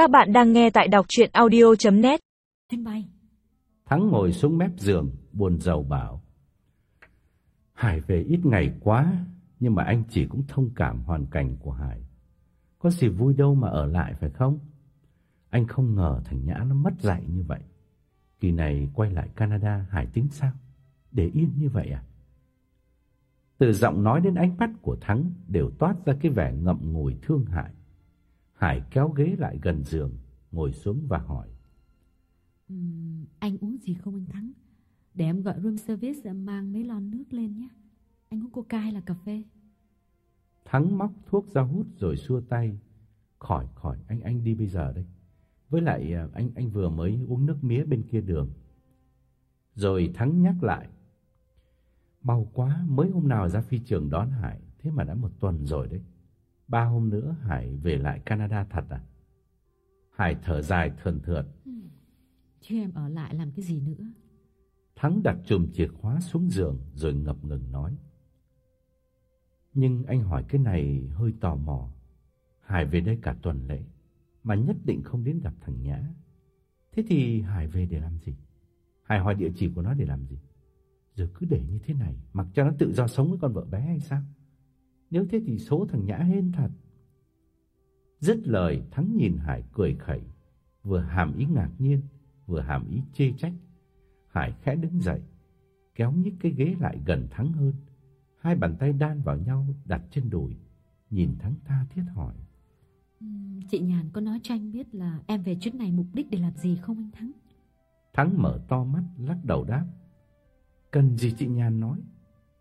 Các bạn đang nghe tại đọc chuyện audio.net bay Thắng ngồi xuống mép giường, buồn rầu bảo. Hải về ít ngày quá, nhưng mà anh chỉ cũng thông cảm hoàn cảnh của Hải. Có gì vui đâu mà ở lại phải không? Anh không ngờ thằng Nhã nó mất dạy như vậy. Kỳ này quay lại Canada, Hải tính sao? Để yên như vậy à? Từ giọng nói đến ánh mắt của Thắng đều toát ra cái vẻ ngậm ngùi thương hại. Hải kéo ghế lại gần giường, ngồi xuống và hỏi. Ừm, Anh uống gì không anh Thắng Để em gọi room service mang mấy lon nước lên nhé Anh uống coca hay là cà phê Thắng móc thuốc ra hút rồi xua tay. Khỏi khỏi, anh anh đi bây giờ đây. Với lại à, anh anh vừa mới uống nước mía bên kia đường. Rồi Thắng nhắc lại. Mau quá, mới hôm nào ra phi trường đón Hải, thế mà đã một tuần rồi đấy. Ba hôm nữa Hải về lại Canada thật à? Hải thở dài thườn thượt. Chứ em ở lại làm cái gì nữa Thắng đặt chùm chìa khóa xuống giường rồi ngập ngừng nói. Nhưng anh hỏi cái này hơi tò mò. Hải về đây cả tuần lễ, mà nhất định không đến gặp thằng Nhã. Thế thì Hải về để làm gì? Hải hỏi địa chỉ của nó để làm gì? Giờ cứ để như thế này, mặc cho nó tự do sống với con vợ bé hay sao? Nếu thế thì số thằng Nhã hên thật. Dứt lời, Thắng nhìn Hải cười khẩy, vừa hàm ý ngạc nhiên, vừa hàm ý chê trách. Hải khẽ đứng dậy, kéo nhích cái ghế lại gần Thắng hơn. Hai bàn tay đan vào nhau đặt trên đùi, nhìn Thắng tha thiết hỏi. Chị Nhàn có nói cho anh biết là em về chuyến này mục đích để làm gì không anh Thắng Thắng mở to mắt lắc đầu đáp. Cần gì chị Nhàn nói?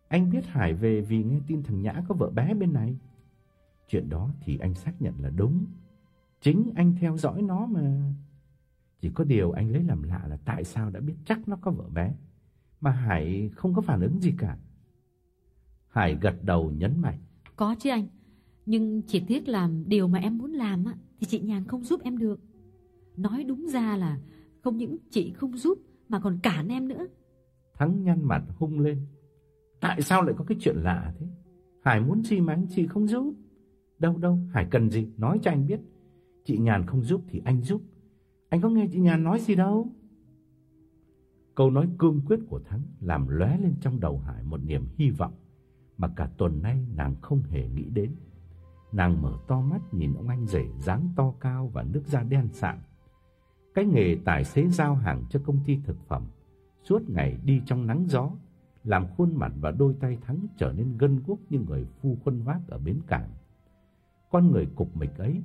Anh biết Hải về vì nghe tin thằng Nhã có vợ bé bên này. Chuyện đó thì anh xác nhận là đúng. Chính anh theo dõi nó mà. Chỉ có điều anh lấy làm lạ là tại sao đã biết chắc nó có vợ bé. Mà Hải không có phản ứng gì cả. Hải gật đầu nhấn mạnh. Có chứ anh Nhưng chỉ tiếc làm điều mà em muốn làm á, Thì chị Nhàn không giúp em được Nói đúng ra là Không những chị không giúp Mà còn cản em nữa Thắng nhăn mặt hung lên. Tại sao lại có cái chuyện lạ thế? Hải muốn gì mà anh chị không giúp? Đâu đâu, Hải cần gì? Nói cho anh biết. Chị Nhàn không giúp thì anh giúp. Anh có nghe chị Nhàn nói gì đâu? Câu nói cương quyết của Thắng làm lóe lên trong đầu Hải một niềm hy vọng mà cả tuần nay nàng không hề nghĩ đến. Nàng mở to mắt nhìn ông anh rể dáng to cao và nước da đen sạm. Cái nghề tài xế giao hàng cho công ty thực phẩm, suốt ngày đi trong nắng gió, làm khuôn mặt và đôi tay Thắng trở nên gân guốc như người phu khuân vác ở bến cảng. Con người cục mịch ấy,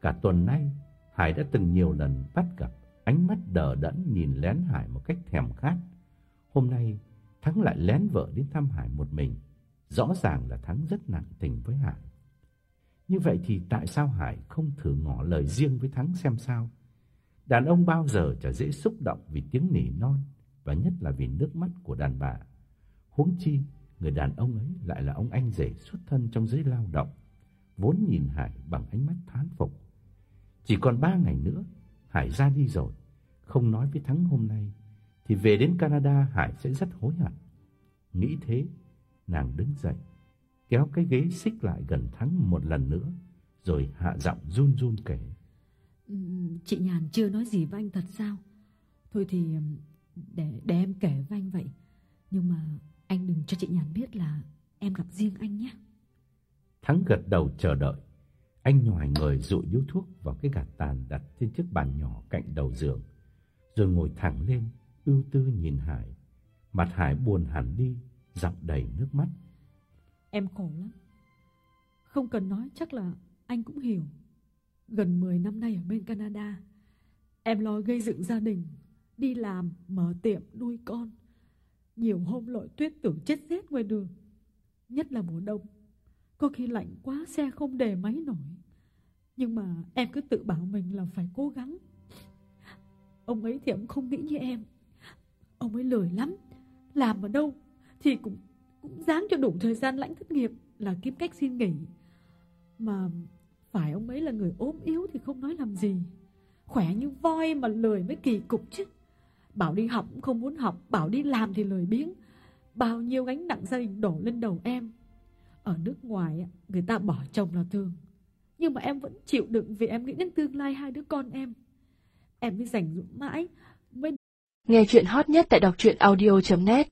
cả tuần nay Hải đã từng nhiều lần bắt gặp ánh mắt đờ đẫn nhìn lén Hải một cách thèm khát. Hôm nay, Thắng lại lén vợ đến thăm Hải một mình. Rõ ràng là Thắng rất nặng tình với Hải. Như vậy thì tại sao Hải không thử ngỏ lời riêng với Thắng xem sao? Đàn ông bao giờ chả dễ xúc động vì tiếng nỉ non và nhất là vì nước mắt của đàn bà. Huống chi, người đàn ông ấy lại là ông anh rể xuất thân trong giới lao động, vốn nhìn Hải bằng ánh mắt thán phục. Chỉ còn ba ngày nữa, Hải ra đi rồi, không nói với Thắng hôm nay, thì về đến Canada Hải sẽ rất hối hận. Nghĩ thế, nàng đứng dậy, kéo cái ghế xích lại gần Thắng một lần nữa, rồi hạ giọng run run kể. Ừ, chị Nhàn chưa nói gì với anh thật sao Thôi thì để, để em kể với anh vậy chị Nhàn biết là em gặp riêng anh nhé Thắng gật đầu chờ đợi. Anh nhòi người dụi điếu thuốc vào cái gạt tàn đặt trên chiếc bàn nhỏ cạnh đầu giường, rồi ngồi thẳng lên, ưu tư nhìn Hải. Mặt Hải buồn hẳn đi, giọng đầy nước mắt. Em khổ lắm Không cần nói chắc là anh cũng hiểu Gần 10 năm nay ở bên Canada Em lo gây dựng gia đình Đi làm, mở tiệm, nuôi con nhiều hôm lội tuyết tưởng chết rét ngoài đường, Nhất là mùa đông. Có khi lạnh quá, xe không đề máy nổi. Nhưng mà em cứ tự bảo mình là phải cố gắng. Ông ấy thì ông không nghĩ như em. Ông ấy lười lắm. Làm ở đâu Thì cũng cũng dáng cho đủ thời gian lãnh thất nghiệp Là kiếm cách xin nghỉ. Mà phải ông ấy là người ốm yếu Thì không nói làm gì. Khỏe như voi mà lười mới kỳ cục chứ. Bảo đi học cũng không muốn học Bảo đi làm thì lười biếng. Bao nhiêu gánh nặng gia đình đổ lên đầu em. Ở nước ngoài người ta bỏ chồng là thường. Nhưng mà em vẫn chịu đựng vì em nghĩ đến tương lai hai đứa con em. Em mới dành dụm mãi, mới Nghe chuyện hot nhất tại đọc truyện audio.net